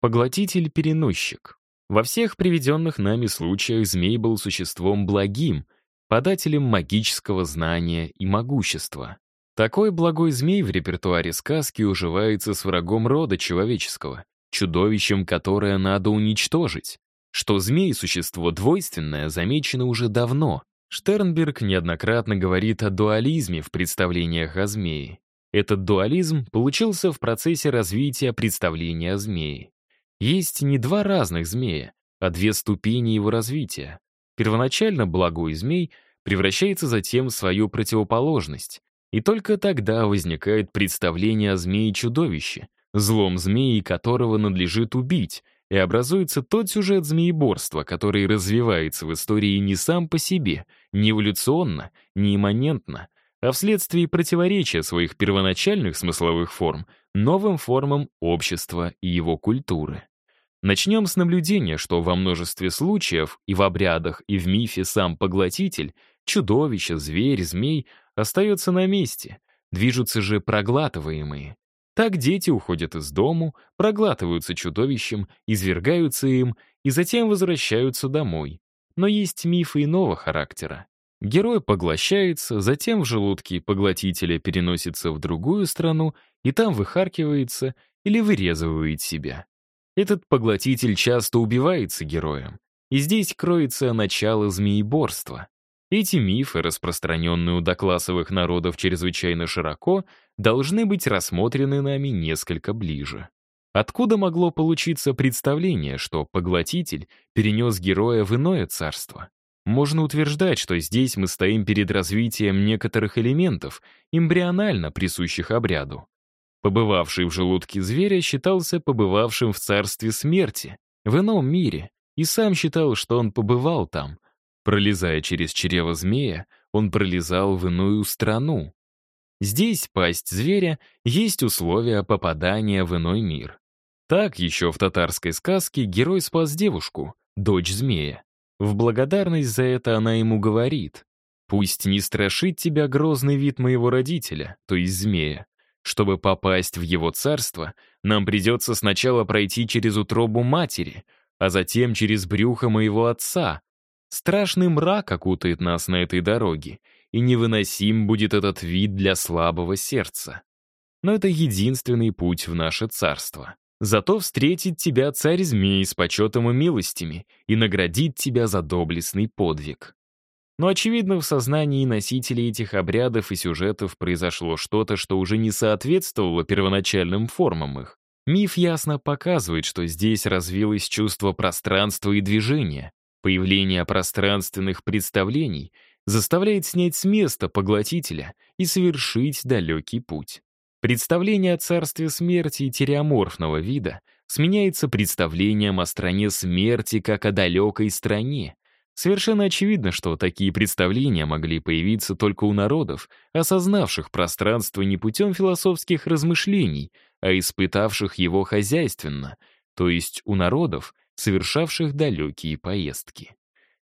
Поглотитель-переносчик. Во всех приведенных нами случаях змей был существом благим, подателем магического знания и могущества. Такой благой змей в репертуаре сказки уживается с врагом рода человеческого, чудовищем, которое надо уничтожить. Что змей — существо двойственное, замечено уже давно. Штернберг неоднократно говорит о дуализме в представлениях о змее. Этот дуализм получился в процессе развития представления о змее. Есть не два разных змея, а две ступени его развития. Первоначально благой змей превращается затем в свою противоположность, и только тогда возникает представление о змее-чудовище, злом змеи которого надлежит убить, и образуется тот сюжет змееборства, который развивается в истории не сам по себе, не эволюционно, не имманентно, а вследствие противоречия своих первоначальных смысловых форм новым формам общества и его культуры. Начнем с наблюдения, что во множестве случаев и в обрядах, и в мифе сам поглотитель, чудовище, зверь, змей остается на месте, движутся же проглатываемые. Так дети уходят из дому, проглатываются чудовищем, извергаются им и затем возвращаются домой. Но есть мифы иного характера. Герой поглощается, затем в желудке поглотителя переносится в другую страну и там выхаркивается или вырезывает себя. Этот поглотитель часто убивается героем. И здесь кроется начало змееборства. Эти мифы, распространенные у доклассовых народов чрезвычайно широко, должны быть рассмотрены нами несколько ближе. Откуда могло получиться представление, что поглотитель перенес героя в иное царство? Можно утверждать, что здесь мы стоим перед развитием некоторых элементов, эмбрионально присущих обряду. Побывавший в желудке зверя считался побывавшим в царстве смерти, в ином мире, и сам считал, что он побывал там. Пролезая через чрево змея, он пролезал в иную страну. Здесь пасть зверя есть условия попадания в иной мир. Так еще в татарской сказке герой спас девушку, дочь змея. В благодарность за это она ему говорит, «Пусть не страшит тебя грозный вид моего родителя, то есть змея. Чтобы попасть в его царство, нам придется сначала пройти через утробу матери, а затем через брюхо моего отца. Страшный мрак окутает нас на этой дороге, и невыносим будет этот вид для слабого сердца. Но это единственный путь в наше царство. Зато встретит тебя царь-змей с почетом и милостями и наградит тебя за доблестный подвиг. Но, очевидно, в сознании носителей этих обрядов и сюжетов произошло что-то, что уже не соответствовало первоначальным формам их. Миф ясно показывает, что здесь развилось чувство пространства и движения. Появление пространственных представлений заставляет снять с места поглотителя и совершить далекий путь. Представление о царстве смерти тереоморфного вида сменяется представлением о стране смерти как о далекой стране. Совершенно очевидно, что такие представления могли появиться только у народов, осознавших пространство не путем философских размышлений, а испытавших его хозяйственно, то есть у народов, совершавших далекие поездки.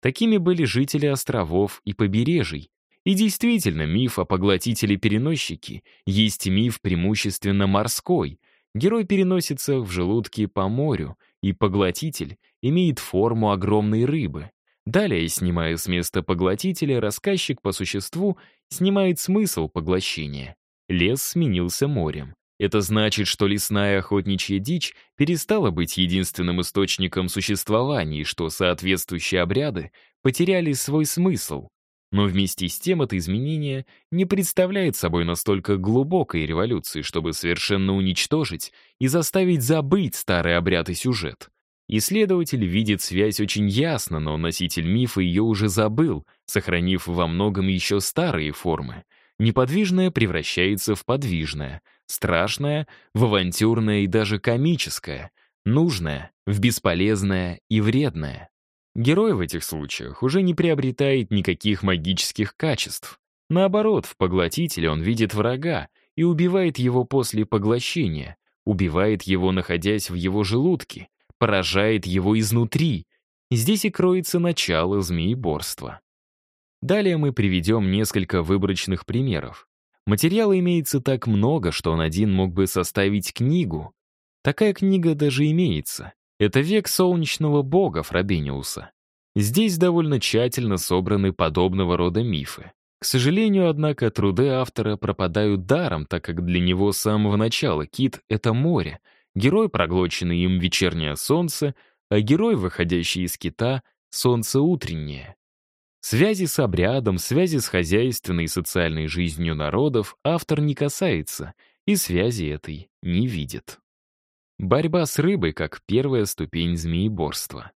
Такими были жители островов и побережий, и действительно, миф о поглотителе-переносчике есть миф преимущественно морской. Герой переносится в желудке по морю, и поглотитель имеет форму огромной рыбы. Далее, снимая с места поглотителя, рассказчик по существу снимает смысл поглощения. Лес сменился морем. Это значит, что лесная охотничья дичь перестала быть единственным источником существования и что соответствующие обряды потеряли свой смысл. Но вместе с тем это изменение не представляет собой настолько глубокой революции, чтобы совершенно уничтожить и заставить забыть старый обряд и сюжет. Исследователь видит связь очень ясно, но носитель мифа ее уже забыл, сохранив во многом еще старые формы. Неподвижное превращается в подвижное, страшное — в авантюрное и даже комическое, нужное — в бесполезное и вредное. Герой в этих случаях уже не приобретает никаких магических качеств. Наоборот, в поглотителе он видит врага и убивает его после поглощения, убивает его, находясь в его желудке, поражает его изнутри. Здесь и кроется начало змееборства. Далее мы приведем несколько выборочных примеров. Материала имеется так много, что он один мог бы составить книгу. Такая книга даже имеется. Это «Век солнечного бога» Фрабениуса. Здесь довольно тщательно собраны подобного рода мифы. К сожалению, однако, труды автора пропадают даром, так как для него с самого начала кит — это море, герой, проглоченный им вечернее солнце, а герой, выходящий из кита, солнце утреннее. Связи с обрядом, связи с хозяйственной и социальной жизнью народов автор не касается и связи этой не видит. Борьба с рыбой как первая ступень змееборства.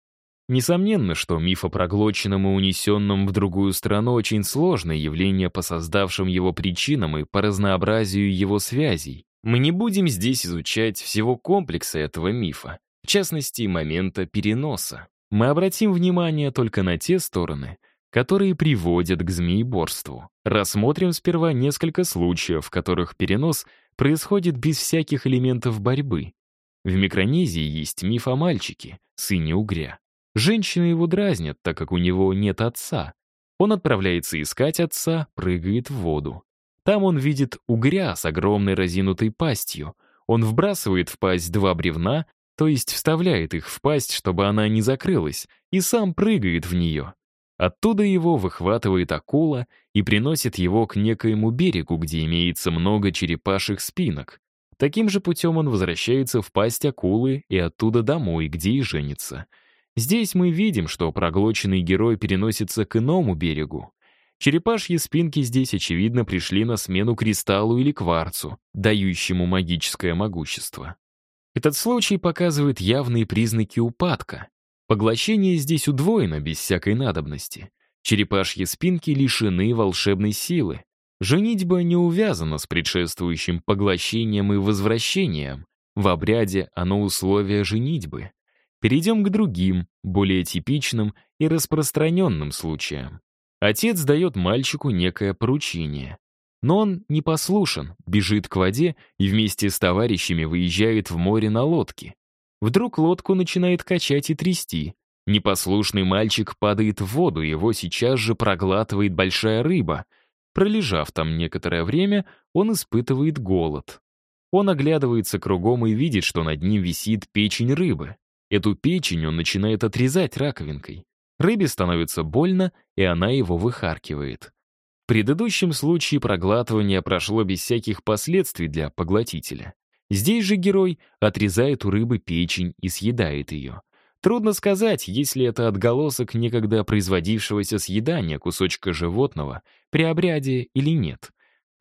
Несомненно, что миф о проглоченном и унесенном в другую страну очень сложное явление по создавшим его причинам и по разнообразию его связей. Мы не будем здесь изучать всего комплекса этого мифа, в частности, момента переноса. Мы обратим внимание только на те стороны, которые приводят к змееборству. Рассмотрим сперва несколько случаев, в которых перенос происходит без всяких элементов борьбы. В Микронезии есть миф о мальчике, сыне угря. Женщины его дразнят, так как у него нет отца. Он отправляется искать отца, прыгает в воду. Там он видит угря с огромной разинутой пастью. Он вбрасывает в пасть два бревна, то есть вставляет их в пасть, чтобы она не закрылась, и сам прыгает в нее. Оттуда его выхватывает акула и приносит его к некоему берегу, где имеется много черепашьих спинок. Таким же путем он возвращается в пасть акулы и оттуда домой, где и женится — Здесь мы видим, что проглоченный герой переносится к иному берегу. Черепашьи спинки здесь, очевидно, пришли на смену кристаллу или кварцу, дающему магическое могущество. Этот случай показывает явные признаки упадка. Поглощение здесь удвоено без всякой надобности. Черепашьи спинки лишены волшебной силы. Женитьба не увязана с предшествующим поглощением и возвращением. В обряде оно условие женитьбы. Перейдем к другим, более типичным и распространенным случаям. Отец дает мальчику некое поручение. Но он не послушен, бежит к воде и вместе с товарищами выезжает в море на лодке. Вдруг лодку начинает качать и трясти. Непослушный мальчик падает в воду, его сейчас же проглатывает большая рыба. Пролежав там некоторое время, он испытывает голод. Он оглядывается кругом и видит, что над ним висит печень рыбы. Эту печень он начинает отрезать раковинкой. Рыбе становится больно, и она его выхаркивает. В предыдущем случае проглатывание прошло без всяких последствий для поглотителя. Здесь же герой отрезает у рыбы печень и съедает ее. Трудно сказать, если это отголосок некогда производившегося съедания кусочка животного при обряде или нет.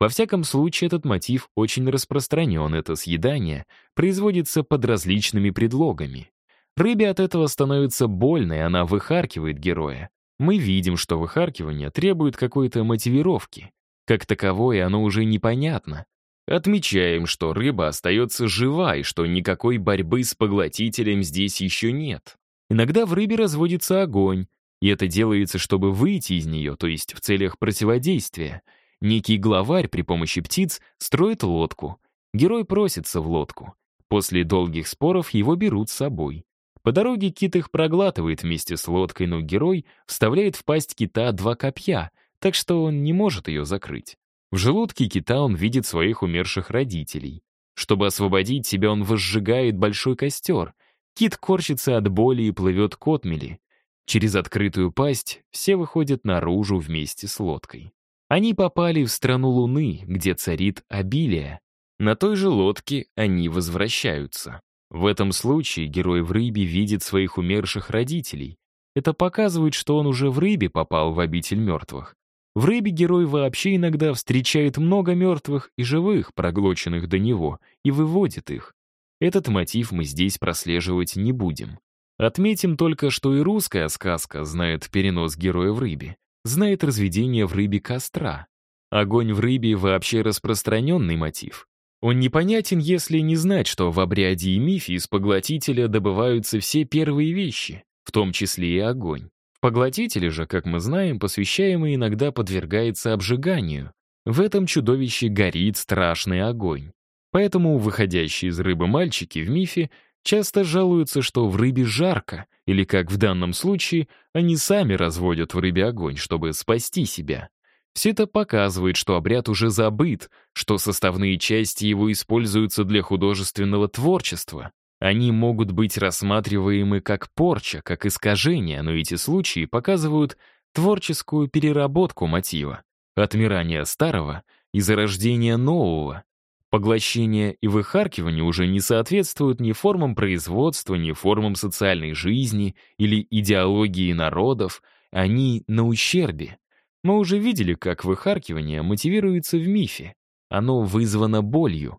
Во всяком случае, этот мотив очень распространен, это съедание производится под различными предлогами. Рыбе от этого становится больно, и она выхаркивает героя. Мы видим, что выхаркивание требует какой-то мотивировки. Как таковое оно уже непонятно. Отмечаем, что рыба остается жива, и что никакой борьбы с поглотителем здесь еще нет. Иногда в рыбе разводится огонь, и это делается, чтобы выйти из нее, то есть в целях противодействия. Некий главарь при помощи птиц строит лодку. Герой просится в лодку. После долгих споров его берут с собой. По дороге кит их проглатывает вместе с лодкой, но герой вставляет в пасть кита два копья, так что он не может ее закрыть. В желудке кита он видит своих умерших родителей. Чтобы освободить себя, он возжигает большой костер. Кит корчится от боли и плывет к отмели. Через открытую пасть все выходят наружу вместе с лодкой. Они попали в страну Луны, где царит обилие. На той же лодке они возвращаются. В этом случае герой в рыбе видит своих умерших родителей. Это показывает, что он уже в рыбе попал в обитель мертвых. В рыбе герой вообще иногда встречает много мертвых и живых, проглоченных до него, и выводит их. Этот мотив мы здесь прослеживать не будем. Отметим только, что и русская сказка знает перенос героя в рыбе, знает разведение в рыбе костра. Огонь в рыбе вообще распространенный мотив. Он непонятен, если не знать, что в обряде и мифе из поглотителя добываются все первые вещи, в том числе и огонь. В поглотителе же, как мы знаем, посвящаемый иногда подвергается обжиганию. В этом чудовище горит страшный огонь. Поэтому выходящие из рыбы мальчики в мифе часто жалуются, что в рыбе жарко, или, как в данном случае, они сами разводят в рыбе огонь, чтобы спасти себя. Все это показывает, что обряд уже забыт, что составные части его используются для художественного творчества. Они могут быть рассматриваемы как порча, как искажение, но эти случаи показывают творческую переработку мотива, отмирание старого и зарождение нового. Поглощение и выхаркивание уже не соответствуют ни формам производства, ни формам социальной жизни или идеологии народов, они на ущербе. Мы уже видели, как выхаркивание мотивируется в мифе. Оно вызвано болью.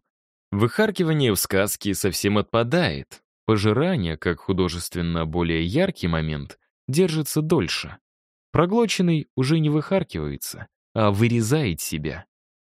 Выхаркивание в сказке совсем отпадает. Пожирание, как художественно более яркий момент, держится дольше. Проглоченный уже не выхаркивается, а вырезает себя.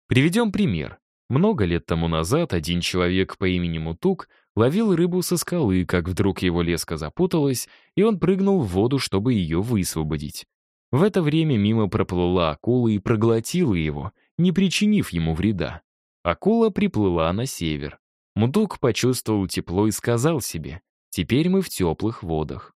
Приведем пример. Много лет тому назад один человек по имени Мутук ловил рыбу со скалы, как вдруг его леска запуталась, и он прыгнул в воду, чтобы ее высвободить. В это время мимо проплыла акула и проглотила его, не причинив ему вреда. Акула приплыла на север. Мудук почувствовал тепло и сказал себе, «Теперь мы в теплых водах».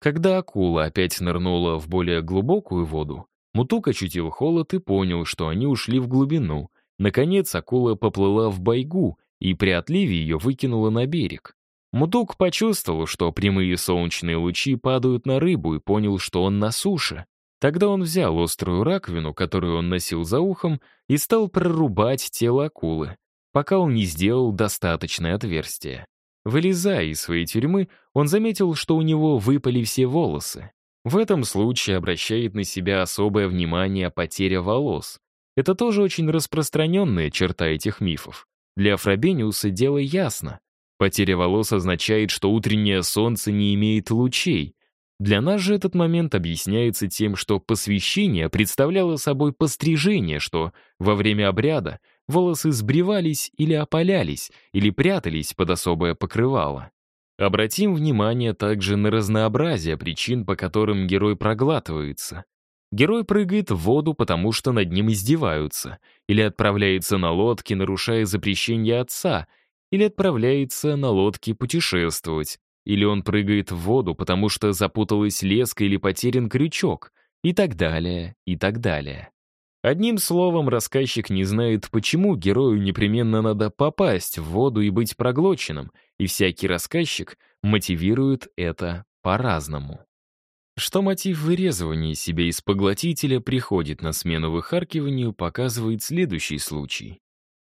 Когда акула опять нырнула в более глубокую воду, Мутук ощутил холод и понял, что они ушли в глубину. Наконец акула поплыла в байгу и при отливе ее выкинула на берег. Мутук почувствовал, что прямые солнечные лучи падают на рыбу и понял, что он на суше. Тогда он взял острую раковину, которую он носил за ухом, и стал прорубать тело акулы, пока он не сделал достаточное отверстие. Вылезая из своей тюрьмы, он заметил, что у него выпали все волосы. В этом случае обращает на себя особое внимание потеря волос. Это тоже очень распространенная черта этих мифов. Для Афробениуса дело ясно. Потеря волос означает, что утреннее солнце не имеет лучей, для нас же этот момент объясняется тем, что посвящение представляло собой пострижение, что во время обряда волосы сбривались или опалялись, или прятались под особое покрывало. Обратим внимание также на разнообразие причин, по которым герой проглатывается. Герой прыгает в воду, потому что над ним издеваются, или отправляется на лодке, нарушая запрещение отца, или отправляется на лодке путешествовать, или он прыгает в воду, потому что запуталась леска или потерян крючок, и так далее, и так далее. Одним словом, рассказчик не знает, почему герою непременно надо попасть в воду и быть проглоченным, и всякий рассказчик мотивирует это по-разному. Что мотив вырезывания себя из поглотителя приходит на смену выхаркиванию, показывает следующий случай.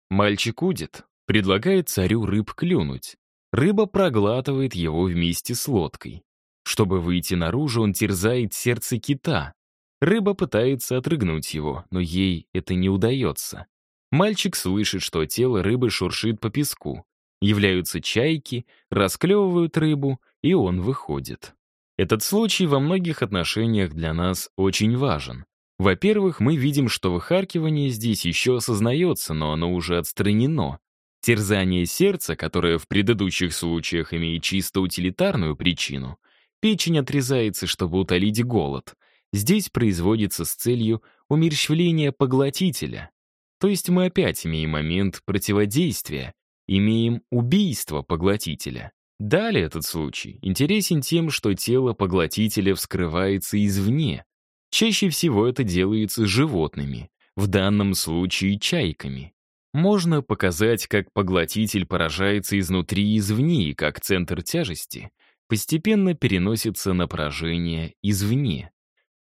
Мальчик удит, предлагает царю рыб клюнуть. Рыба проглатывает его вместе с лодкой. Чтобы выйти наружу, он терзает сердце кита. Рыба пытается отрыгнуть его, но ей это не удается. Мальчик слышит, что тело рыбы шуршит по песку. Являются чайки, расклевывают рыбу, и он выходит. Этот случай во многих отношениях для нас очень важен. Во-первых, мы видим, что выхаркивание здесь еще осознается, но оно уже отстранено. Терзание сердца, которое в предыдущих случаях имеет чисто утилитарную причину, печень отрезается, чтобы утолить голод, здесь производится с целью умерщвления поглотителя. То есть мы опять имеем момент противодействия, имеем убийство поглотителя. Далее этот случай интересен тем, что тело поглотителя вскрывается извне. Чаще всего это делается животными, в данном случае чайками. Можно показать, как поглотитель поражается изнутри и извне, и как центр тяжести постепенно переносится на поражение извне.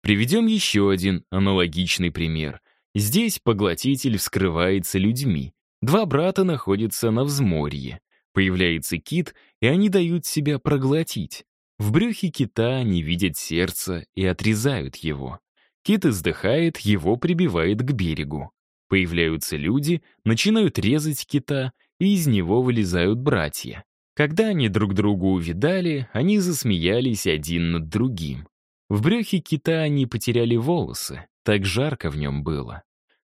Приведем еще один аналогичный пример. Здесь поглотитель вскрывается людьми. Два брата находятся на взморье. Появляется кит, и они дают себя проглотить. В брюхе кита они видят сердце и отрезают его. Кит издыхает, его прибивает к берегу. Появляются люди, начинают резать кита, и из него вылезают братья. Когда они друг друга увидали, они засмеялись один над другим. В брюхе кита они потеряли волосы, так жарко в нем было.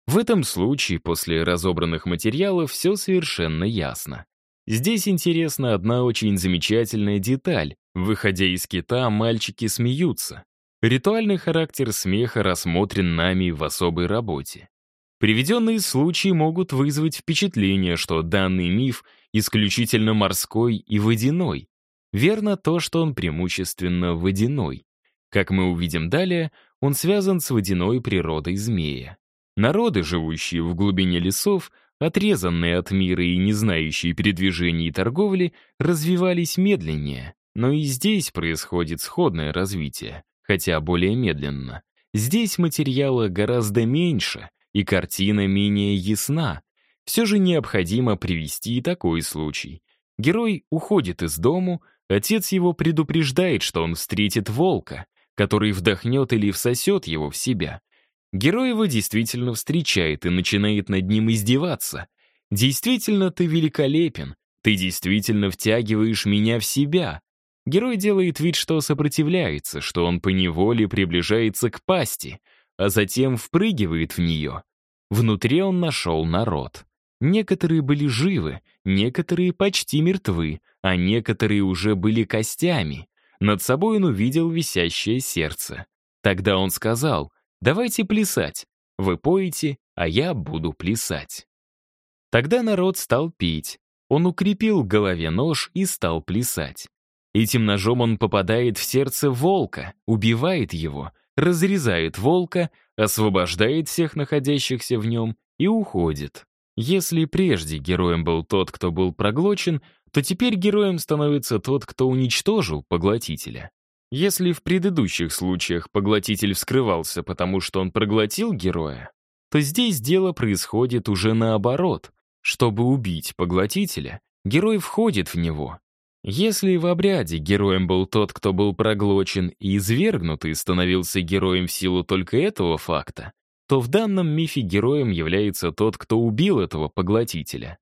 В этом случае, после разобранных материалов, все совершенно ясно. Здесь интересна одна очень замечательная деталь. Выходя из кита, мальчики смеются. Ритуальный характер смеха рассмотрен нами в особой работе. Приведенные случаи могут вызвать впечатление, что данный миф исключительно морской и водяной. Верно то, что он преимущественно водяной. Как мы увидим далее, он связан с водяной природой змея. Народы, живущие в глубине лесов, отрезанные от мира и не знающие передвижений и торговли, развивались медленнее. Но и здесь происходит сходное развитие, хотя более медленно. Здесь материала гораздо меньше, и картина менее ясна. Все же необходимо привести и такой случай. Герой уходит из дому, отец его предупреждает, что он встретит волка, который вдохнет или всосет его в себя. Герой его действительно встречает и начинает над ним издеваться. «Действительно ты великолепен, ты действительно втягиваешь меня в себя». Герой делает вид, что сопротивляется, что он поневоле приближается к пасти, а затем впрыгивает в нее. Внутри он нашел народ. Некоторые были живы, некоторые почти мертвы, а некоторые уже были костями. Над собой он увидел висящее сердце. Тогда он сказал, «Давайте плясать. Вы поете, а я буду плясать». Тогда народ стал петь. Он укрепил в голове нож и стал плясать. Этим ножом он попадает в сердце волка, убивает его, разрезает волка, освобождает всех находящихся в нем и уходит. Если прежде героем был тот, кто был проглочен, то теперь героем становится тот, кто уничтожил поглотителя. Если в предыдущих случаях поглотитель вскрывался, потому что он проглотил героя, то здесь дело происходит уже наоборот. Чтобы убить поглотителя, герой входит в него. Если в обряде героем был тот, кто был проглочен и извергнут и становился героем в силу только этого факта, то в данном мифе героем является тот, кто убил этого поглотителя.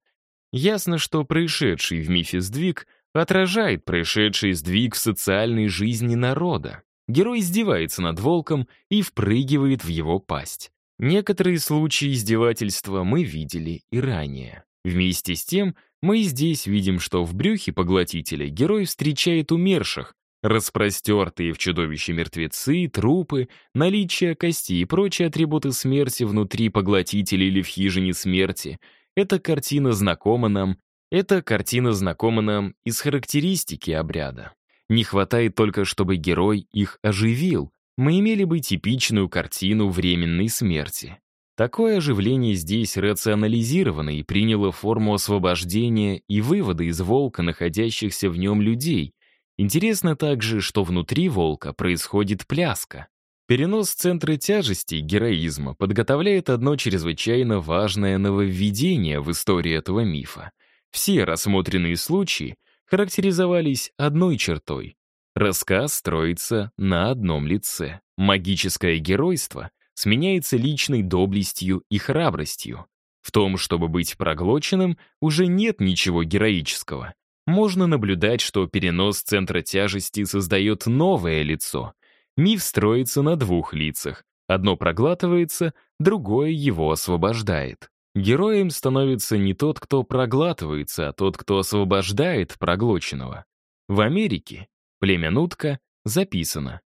Ясно, что происшедший в мифе сдвиг отражает происшедший сдвиг в социальной жизни народа. Герой издевается над волком и впрыгивает в его пасть. Некоторые случаи издевательства мы видели и ранее. Вместе с тем, мы здесь видим, что в брюхе поглотителя герой встречает умерших, Распростертые в чудовище мертвецы, трупы, наличие костей и прочие атрибуты смерти внутри поглотителя или в хижине смерти. Эта картина знакома нам, эта картина знакома нам из характеристики обряда. Не хватает только, чтобы герой их оживил. Мы имели бы типичную картину временной смерти. Такое оживление здесь рационализировано и приняло форму освобождения и вывода из волка находящихся в нем людей, Интересно также, что внутри волка происходит пляска. Перенос центра тяжести героизма подготовляет одно чрезвычайно важное нововведение в истории этого мифа. Все рассмотренные случаи характеризовались одной чертой. Рассказ строится на одном лице. Магическое геройство сменяется личной доблестью и храбростью. В том, чтобы быть проглоченным, уже нет ничего героического можно наблюдать, что перенос центра тяжести создает новое лицо. Миф строится на двух лицах. Одно проглатывается, другое его освобождает. Героем становится не тот, кто проглатывается, а тот, кто освобождает проглоченного. В Америке племя Нутка записано.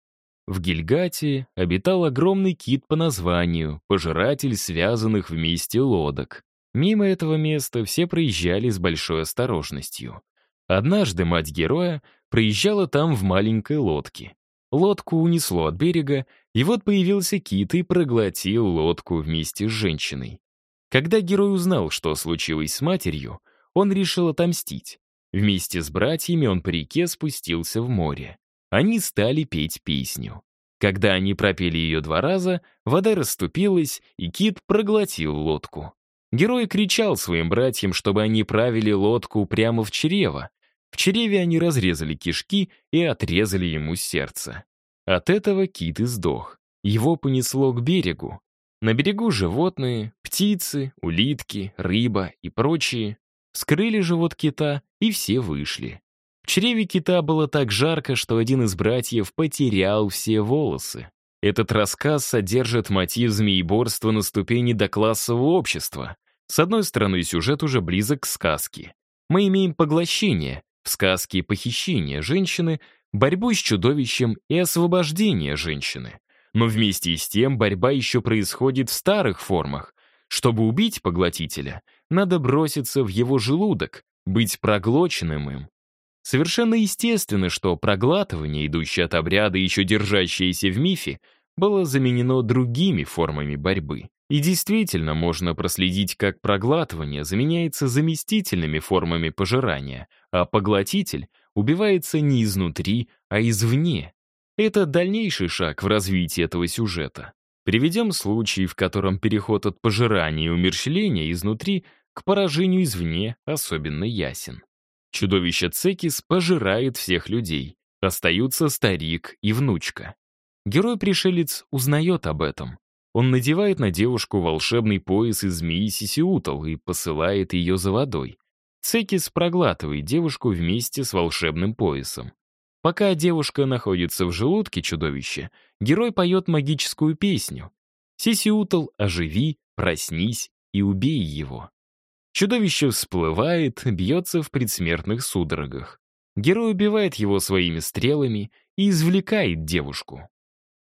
В Гильгате обитал огромный кит по названию, пожиратель связанных вместе лодок. Мимо этого места все проезжали с большой осторожностью. Однажды мать героя проезжала там в маленькой лодке. Лодку унесло от берега, и вот появился кит и проглотил лодку вместе с женщиной. Когда герой узнал, что случилось с матерью, он решил отомстить. Вместе с братьями он по реке спустился в море. Они стали петь песню. Когда они пропели ее два раза, вода расступилась, и кит проглотил лодку. Герой кричал своим братьям, чтобы они правили лодку прямо в чрево, в чреве они разрезали кишки и отрезали ему сердце. От этого кит и сдох. Его понесло к берегу. На берегу животные, птицы, улитки, рыба и прочие. Скрыли живот кита, и все вышли. В чреве кита было так жарко, что один из братьев потерял все волосы. Этот рассказ содержит мотив змееборства на ступени до классового общества. С одной стороны, сюжет уже близок к сказке. Мы имеем поглощение, в сказке похищение женщины, борьбу с чудовищем и освобождение женщины. Но вместе с тем борьба еще происходит в старых формах. Чтобы убить поглотителя, надо броситься в его желудок, быть проглоченным им. Совершенно естественно, что проглатывание, идущее от обряда, еще держащееся в мифе, было заменено другими формами борьбы. И действительно можно проследить, как проглатывание заменяется заместительными формами пожирания, а поглотитель убивается не изнутри, а извне. Это дальнейший шаг в развитии этого сюжета. Приведем случай, в котором переход от пожирания и умерщвления изнутри к поражению извне особенно ясен. Чудовище Цекис пожирает всех людей. Остаются старик и внучка. Герой-пришелец узнает об этом. Он надевает на девушку волшебный пояс из змеи Сисиутал и посылает ее за водой. Цекис проглатывает девушку вместе с волшебным поясом. Пока девушка находится в желудке чудовища, герой поет магическую песню. «Сисиутал, оживи, проснись и убей его». Чудовище всплывает, бьется в предсмертных судорогах. Герой убивает его своими стрелами и извлекает девушку.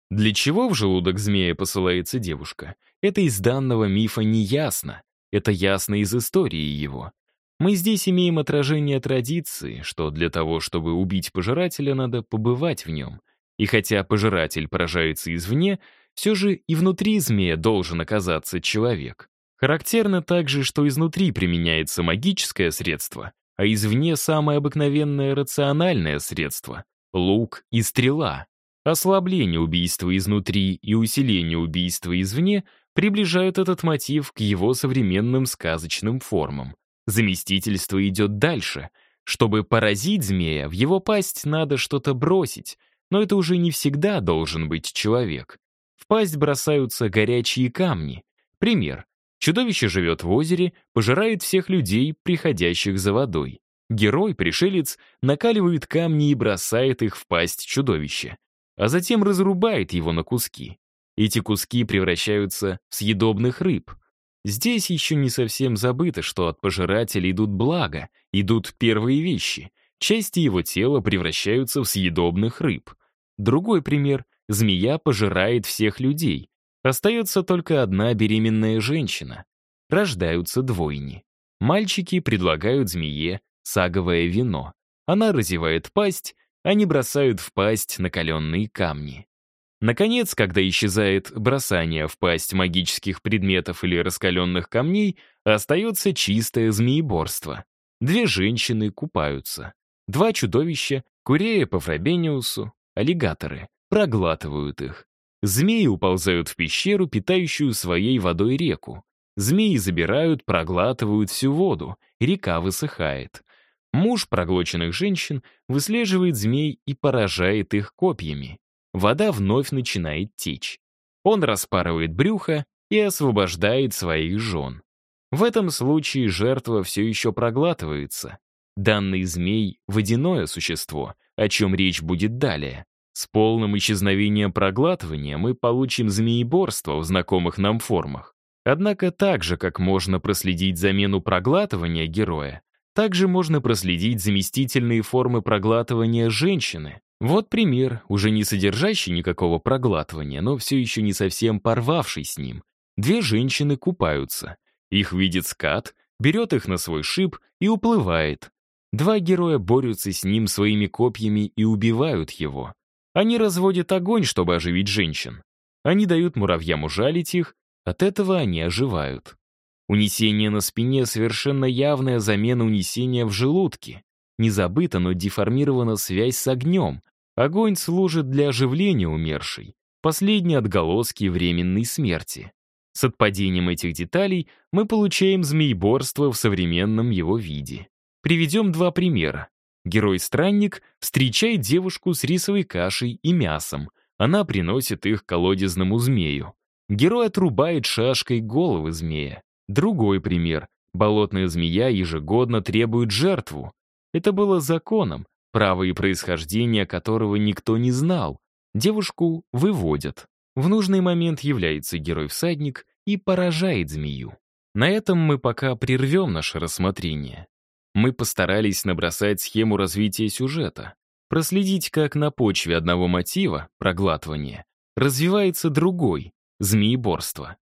Для чего в желудок змея посылается девушка? Это из данного мифа не ясно. Это ясно из истории его. Мы здесь имеем отражение традиции, что для того, чтобы убить пожирателя, надо побывать в нем. И хотя пожиратель поражается извне, все же и внутри змея должен оказаться человек. Характерно также, что изнутри применяется магическое средство, а извне самое обыкновенное рациональное средство — лук и стрела. Ослабление убийства изнутри и усиление убийства извне приближают этот мотив к его современным сказочным формам. Заместительство идет дальше. Чтобы поразить змея, в его пасть надо что-то бросить, но это уже не всегда должен быть человек. В пасть бросаются горячие камни. Пример. Чудовище живет в озере, пожирает всех людей, приходящих за водой. Герой, пришелец, накаливает камни и бросает их в пасть чудовища, а затем разрубает его на куски. Эти куски превращаются в съедобных рыб. Здесь еще не совсем забыто, что от пожирателя идут блага, идут первые вещи. Части его тела превращаются в съедобных рыб. Другой пример — змея пожирает всех людей. Остается только одна беременная женщина. Рождаются двойни. Мальчики предлагают змее саговое вино. Она разевает пасть, они бросают в пасть накаленные камни. Наконец, когда исчезает бросание в пасть магических предметов или раскаленных камней, остается чистое змееборство. Две женщины купаются. Два чудовища, Курея по Фрабениусу, аллигаторы, проглатывают их. Змеи уползают в пещеру, питающую своей водой реку. Змеи забирают, проглатывают всю воду, река высыхает. Муж проглоченных женщин выслеживает змей и поражает их копьями вода вновь начинает течь. Он распарывает брюхо и освобождает своих жен. В этом случае жертва все еще проглатывается. Данный змей — водяное существо, о чем речь будет далее. С полным исчезновением проглатывания мы получим змееборство в знакомых нам формах. Однако так же, как можно проследить замену проглатывания героя, также можно проследить заместительные формы проглатывания женщины, вот пример, уже не содержащий никакого проглатывания, но все еще не совсем порвавший с ним. Две женщины купаются. Их видит скат, берет их на свой шип и уплывает. Два героя борются с ним своими копьями и убивают его. Они разводят огонь, чтобы оживить женщин. Они дают муравьям ужалить их, от этого они оживают. Унесение на спине — совершенно явная замена унесения в желудке. Не забыта, но деформирована связь с огнем, Огонь служит для оживления умершей, последние отголоски временной смерти. С отпадением этих деталей мы получаем змееборство в современном его виде. Приведем два примера. Герой-странник встречает девушку с рисовой кашей и мясом. Она приносит их колодезному змею. Герой отрубает шашкой головы змея. Другой пример. Болотная змея ежегодно требует жертву. Это было законом, право и происхождение которого никто не знал. Девушку выводят. В нужный момент является герой-всадник и поражает змею. На этом мы пока прервем наше рассмотрение. Мы постарались набросать схему развития сюжета, проследить, как на почве одного мотива, проглатывания, развивается другой, змееборство.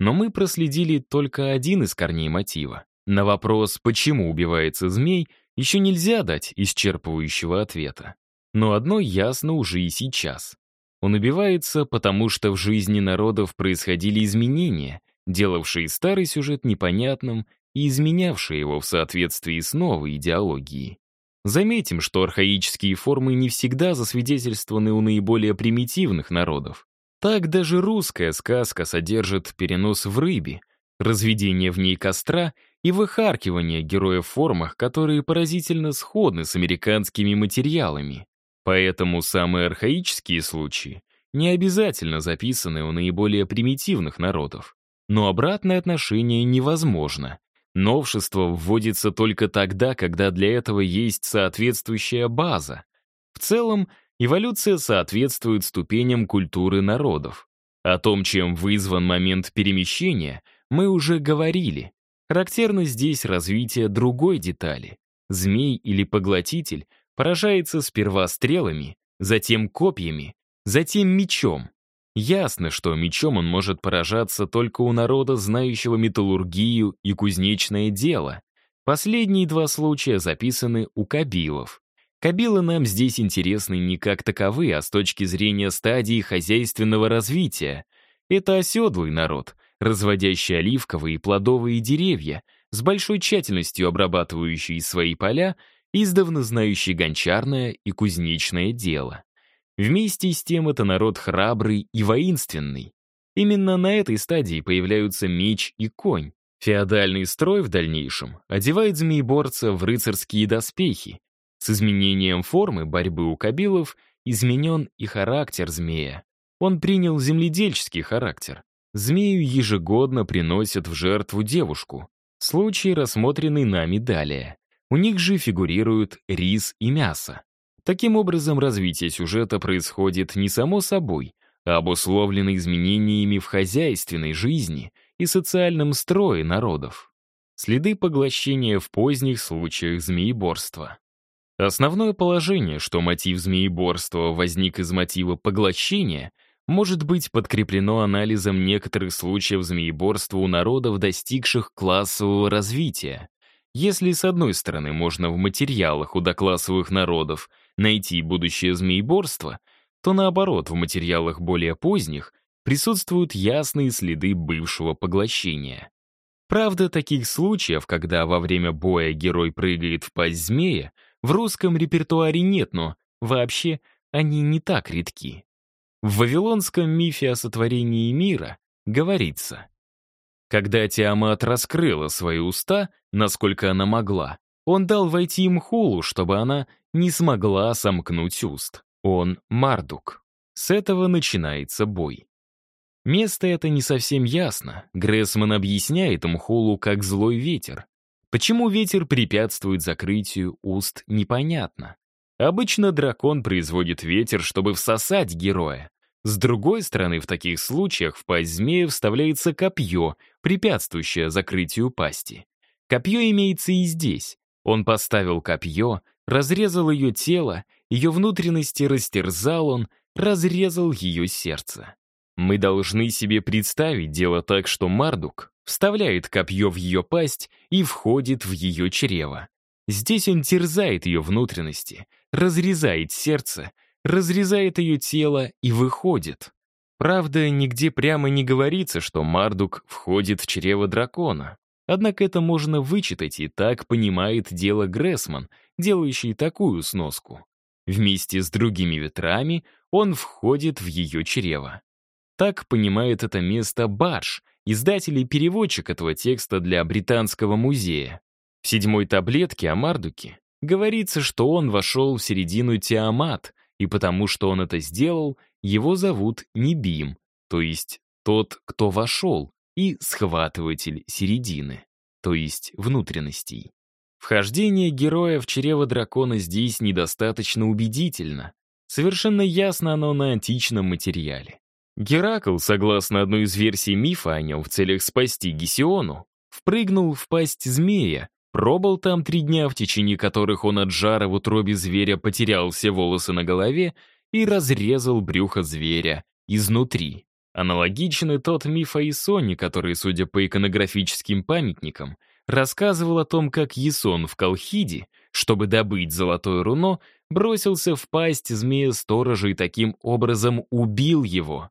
Но мы проследили только один из корней мотива. На вопрос, почему убивается змей, еще нельзя дать исчерпывающего ответа. Но одно ясно уже и сейчас. Он убивается, потому что в жизни народов происходили изменения, делавшие старый сюжет непонятным и изменявшие его в соответствии с новой идеологией. Заметим, что архаические формы не всегда засвидетельствованы у наиболее примитивных народов. Так даже русская сказка содержит перенос в рыбе, разведение в ней костра и выхаркивание героя в формах, которые поразительно сходны с американскими материалами. Поэтому самые архаические случаи не обязательно записаны у наиболее примитивных народов. Но обратное отношение невозможно. Новшество вводится только тогда, когда для этого есть соответствующая база. В целом, эволюция соответствует ступеням культуры народов. О том, чем вызван момент перемещения, мы уже говорили. Характерно здесь развитие другой детали. Змей или поглотитель поражается сперва стрелами, затем копьями, затем мечом. Ясно, что мечом он может поражаться только у народа, знающего металлургию и кузнечное дело. Последние два случая записаны у кабилов. Кабилы нам здесь интересны не как таковые, а с точки зрения стадии хозяйственного развития. Это оседлый народ, разводящий оливковые и плодовые деревья, с большой тщательностью обрабатывающий свои поля, издавна знающий гончарное и кузнечное дело. Вместе с тем это народ храбрый и воинственный. Именно на этой стадии появляются меч и конь. Феодальный строй в дальнейшем одевает змееборца в рыцарские доспехи. С изменением формы борьбы у кабилов изменен и характер змея. Он принял земледельческий характер. Змею ежегодно приносят в жертву девушку. Случай, рассмотренный нами далее. У них же фигурируют рис и мясо. Таким образом, развитие сюжета происходит не само собой, а обусловлено изменениями в хозяйственной жизни и социальном строе народов. Следы поглощения в поздних случаях змееборства. Основное положение, что мотив змееборства возник из мотива поглощения, может быть подкреплено анализом некоторых случаев змееборства у народов, достигших классового развития. Если, с одной стороны, можно в материалах у доклассовых народов найти будущее змееборство, то наоборот, в материалах более поздних присутствуют ясные следы бывшего поглощения. Правда, таких случаев, когда во время боя герой прыгает в пасть змея, в русском репертуаре нет, но вообще они не так редки. В вавилонском мифе о сотворении мира говорится, когда Тиамат раскрыла свои уста, насколько она могла, он дал войти им хулу, чтобы она не смогла сомкнуть уст. Он Мардук. С этого начинается бой. Место это не совсем ясно. Грессман объясняет Мхолу как злой ветер. Почему ветер препятствует закрытию уст, непонятно. Обычно дракон производит ветер, чтобы всосать героя. С другой стороны, в таких случаях в пасть змея вставляется копье, препятствующее закрытию пасти. Копье имеется и здесь. Он поставил копье, разрезал ее тело, ее внутренности растерзал он, разрезал ее сердце. Мы должны себе представить дело так, что Мардук вставляет копье в ее пасть и входит в ее чрево. Здесь он терзает ее внутренности, разрезает сердце, разрезает ее тело и выходит. Правда, нигде прямо не говорится, что Мардук входит в чрево дракона. Однако это можно вычитать, и так понимает дело Грессман, делающий такую сноску. Вместе с другими ветрами он входит в ее чрево. Так понимает это место Бадж, издатель и переводчик этого текста для Британского музея. В седьмой таблетке о Мардуке говорится, что он вошел в середину Тиамат, и потому что он это сделал, его зовут Небим, то есть тот, кто вошел, и схватыватель середины, то есть внутренностей. Вхождение героя в чрево дракона здесь недостаточно убедительно. Совершенно ясно оно на античном материале. Геракл, согласно одной из версий мифа о нем в целях спасти Гесиону, впрыгнул в пасть змея, пробыл там три дня, в течение которых он от жара в утробе зверя потерял все волосы на голове и разрезал брюхо зверя изнутри. Аналогичен и тот миф о Исоне, который, судя по иконографическим памятникам, рассказывал о том, как Ясон в Колхиде, чтобы добыть золотое руно, бросился в пасть змея-сторожа и таким образом убил его.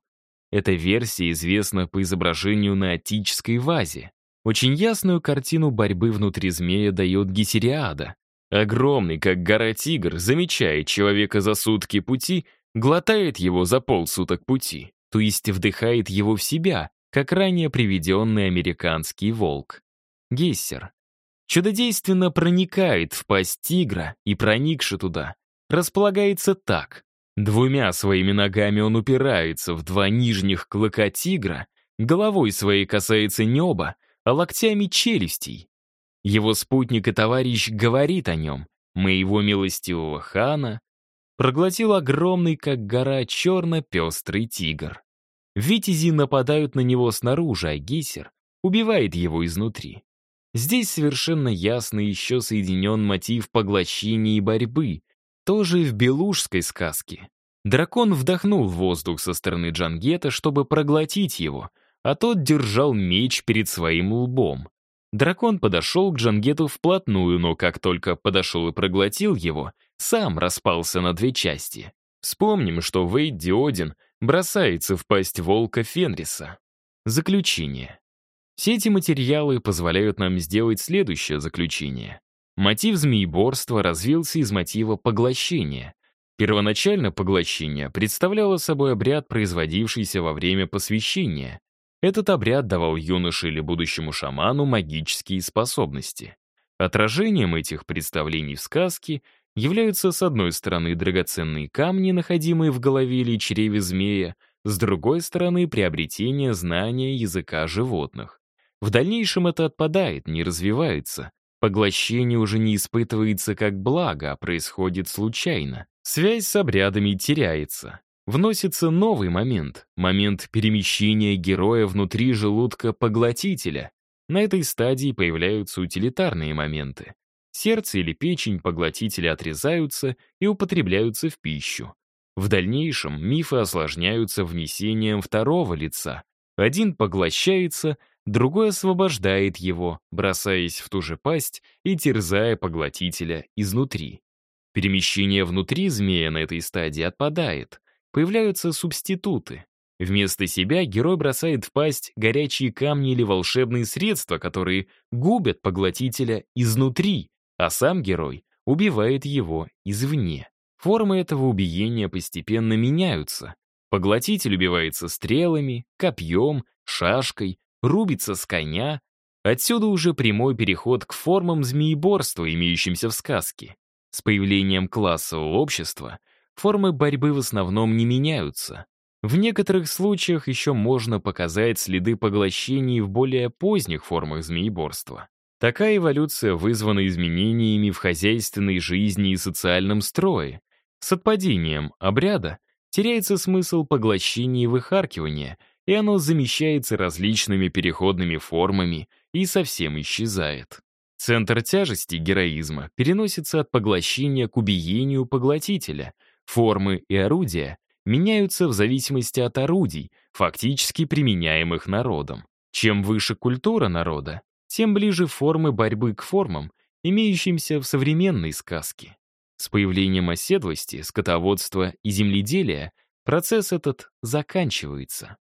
Эта версия известна по изображению на отической вазе. Очень ясную картину борьбы внутри змея дает Гесериада. Огромный, как гора тигр, замечает человека за сутки пути, глотает его за полсуток пути, то есть вдыхает его в себя, как ранее приведенный американский волк. Гессер. Чудодейственно проникает в пасть тигра и, проникши туда, располагается так. Двумя своими ногами он упирается в два нижних клыка тигра, головой своей касается неба, а локтями челюстей. Его спутник и товарищ говорит о нем, моего милостивого хана, проглотил огромный, как гора, черно-пестрый тигр. Витязи нападают на него снаружи, а Гейсер убивает его изнутри. Здесь совершенно ясно еще соединен мотив поглощения и борьбы, тоже в белужской сказке. Дракон вдохнул воздух со стороны Джангета, чтобы проглотить его, а тот держал меч перед своим лбом. Дракон подошел к Джангету вплотную, но как только подошел и проглотил его, сам распался на две части. Вспомним, что Вейд Диодин бросается в пасть волка Фенриса. Заключение. Все эти материалы позволяют нам сделать следующее заключение. Мотив змееборства развился из мотива поглощения. Первоначально поглощение представляло собой обряд, производившийся во время посвящения. Этот обряд давал юноше или будущему шаману магические способности. Отражением этих представлений в сказке являются, с одной стороны, драгоценные камни, находимые в голове или чреве змея, с другой стороны, приобретение знания языка животных. В дальнейшем это отпадает, не развивается. Поглощение уже не испытывается как благо, а происходит случайно. Связь с обрядами теряется. Вносится новый момент, момент перемещения героя внутри желудка поглотителя. На этой стадии появляются утилитарные моменты. Сердце или печень поглотителя отрезаются и употребляются в пищу. В дальнейшем мифы осложняются внесением второго лица. Один поглощается, другой освобождает его, бросаясь в ту же пасть и терзая поглотителя изнутри. Перемещение внутри змея на этой стадии отпадает. Появляются субституты. Вместо себя герой бросает в пасть горячие камни или волшебные средства, которые губят поглотителя изнутри, а сам герой убивает его извне. Формы этого убиения постепенно меняются. Поглотитель убивается стрелами, копьем, шашкой, рубится с коня. Отсюда уже прямой переход к формам змееборства, имеющимся в сказке. С появлением классового общества формы борьбы в основном не меняются. В некоторых случаях еще можно показать следы поглощений в более поздних формах змееборства. Такая эволюция вызвана изменениями в хозяйственной жизни и социальном строе. С отпадением обряда теряется смысл поглощения и выхаркивания, и оно замещается различными переходными формами и совсем исчезает. Центр тяжести героизма переносится от поглощения к убиению поглотителя. Формы и орудия меняются в зависимости от орудий, фактически применяемых народом. Чем выше культура народа, тем ближе формы борьбы к формам, имеющимся в современной сказке. С появлением оседлости, скотоводства и земледелия процесс этот заканчивается.